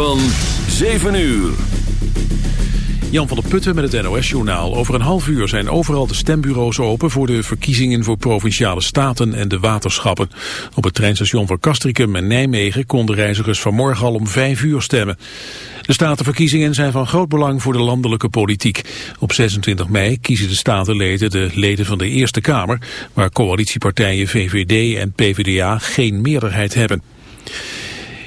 Van 7 uur. Jan van der Putten met het NOS-journaal. Over een half uur zijn overal de stembureaus open... voor de verkiezingen voor provinciale staten en de waterschappen. Op het treinstation van Castricum en Nijmegen... konden reizigers vanmorgen al om vijf uur stemmen. De statenverkiezingen zijn van groot belang voor de landelijke politiek. Op 26 mei kiezen de statenleden de leden van de Eerste Kamer... waar coalitiepartijen VVD en PvdA geen meerderheid hebben.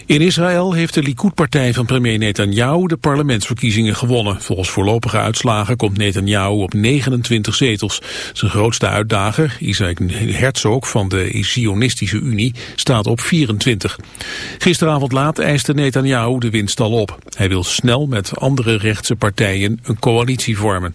In Israël heeft de Likud-partij van premier Netanyahu de parlementsverkiezingen gewonnen. Volgens voorlopige uitslagen komt Netanyahu op 29 zetels. Zijn grootste uitdager, Isaac Herzog van de Zionistische Unie, staat op 24. Gisteravond laat eiste Netanyahu de winst al op. Hij wil snel met andere rechtse partijen een coalitie vormen.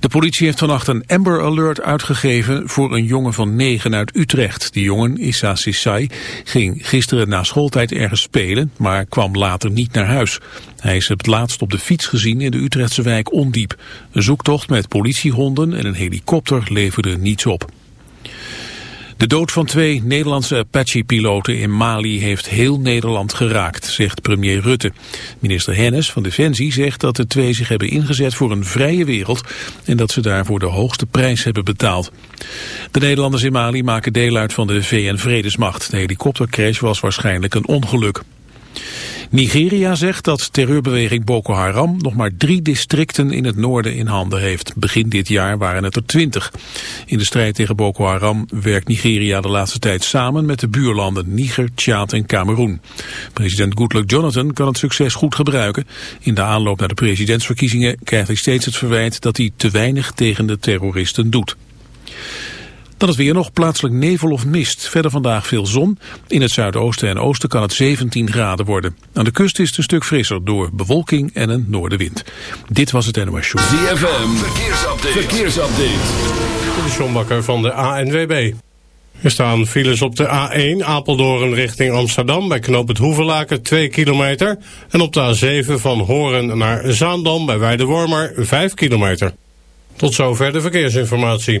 De politie heeft vannacht een Amber Alert uitgegeven voor een jongen van negen uit Utrecht. Die jongen, Issa Sissai, ging gisteren na schooltijd ergens spelen, maar kwam later niet naar huis. Hij is het laatst op de fiets gezien in de Utrechtse wijk Ondiep. Een zoektocht met politiehonden en een helikopter leverde niets op. De dood van twee Nederlandse Apache-piloten in Mali heeft heel Nederland geraakt, zegt premier Rutte. Minister Hennis van Defensie zegt dat de twee zich hebben ingezet voor een vrije wereld en dat ze daarvoor de hoogste prijs hebben betaald. De Nederlanders in Mali maken deel uit van de VN-vredesmacht. De helikoptercrash was waarschijnlijk een ongeluk. Nigeria zegt dat terreurbeweging Boko Haram nog maar drie districten in het noorden in handen heeft. Begin dit jaar waren het er twintig. In de strijd tegen Boko Haram werkt Nigeria de laatste tijd samen met de buurlanden Niger, Tjaad en Cameroen. President Goodluck Jonathan kan het succes goed gebruiken. In de aanloop naar de presidentsverkiezingen krijgt hij steeds het verwijt dat hij te weinig tegen de terroristen doet. Dan is weer nog plaatselijk nevel of mist. Verder vandaag veel zon. In het zuidoosten en oosten kan het 17 graden worden. Aan de kust is het een stuk frisser door bewolking en een noordenwind. Dit was het NOS Show. ZFM, verkeersupdate. verkeersupdate. De Sjombakker van de ANWB. Er staan files op de A1 Apeldoorn richting Amsterdam bij knoop het Hoevelaken 2 kilometer. En op de A7 van Horen naar Zaandam bij Weidewormer 5 kilometer. Tot zover de verkeersinformatie.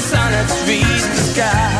the sun that's reached the sky.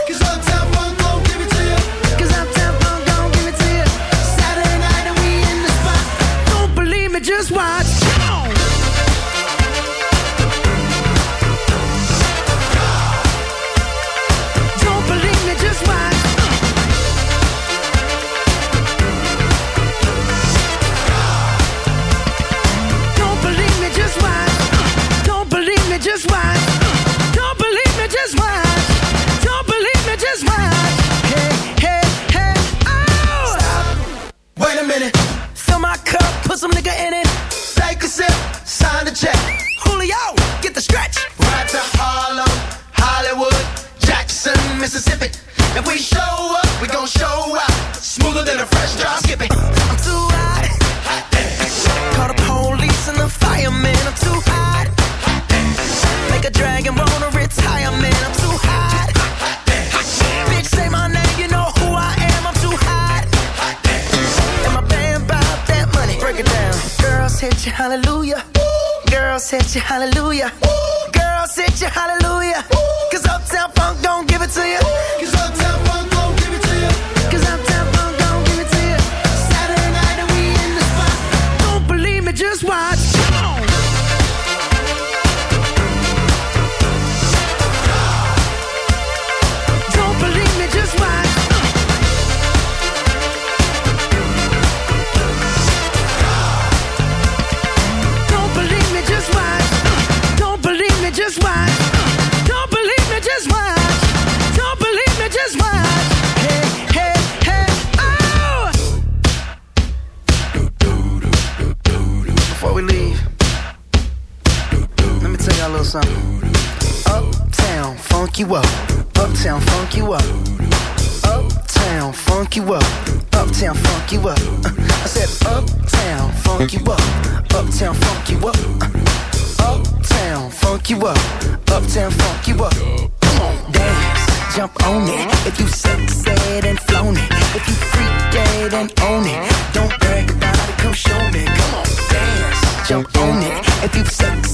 if you've sexed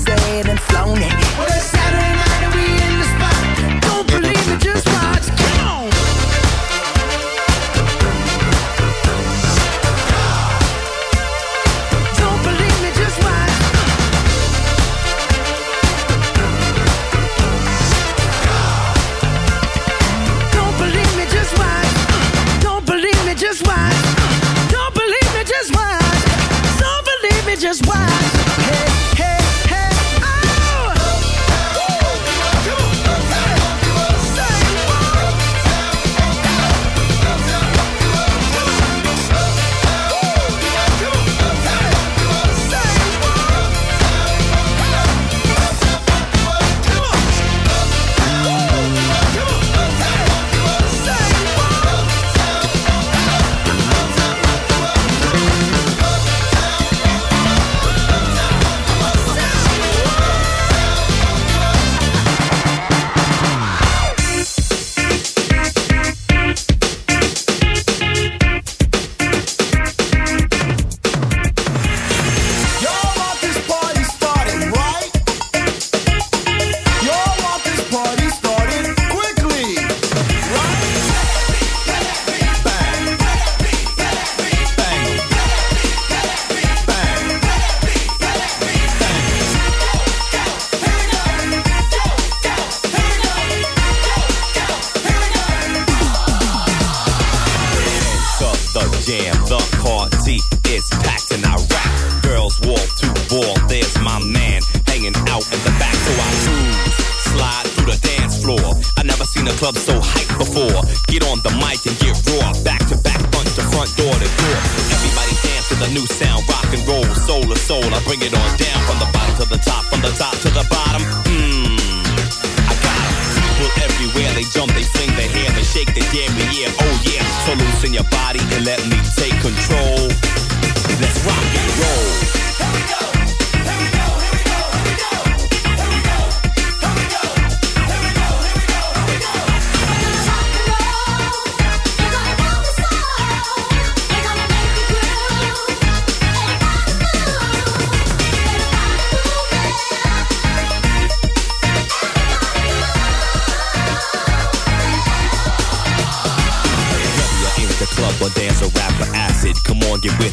seen a club so hyped before. Get on the mic and get raw. Back to back, punch the front door to door. Everybody dance to the new sound, rock and roll, soul to soul. I bring it on down from the bottom to the top, from the top to the bottom. Mmm. I got 'em. People everywhere, they jump, they fling they hair, they shake their dairy, yeah, oh yeah. So loosen your body and let me take control. Let's rock and roll.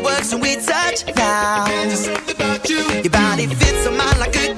fireworks when we touch now. Your body fits on mine like a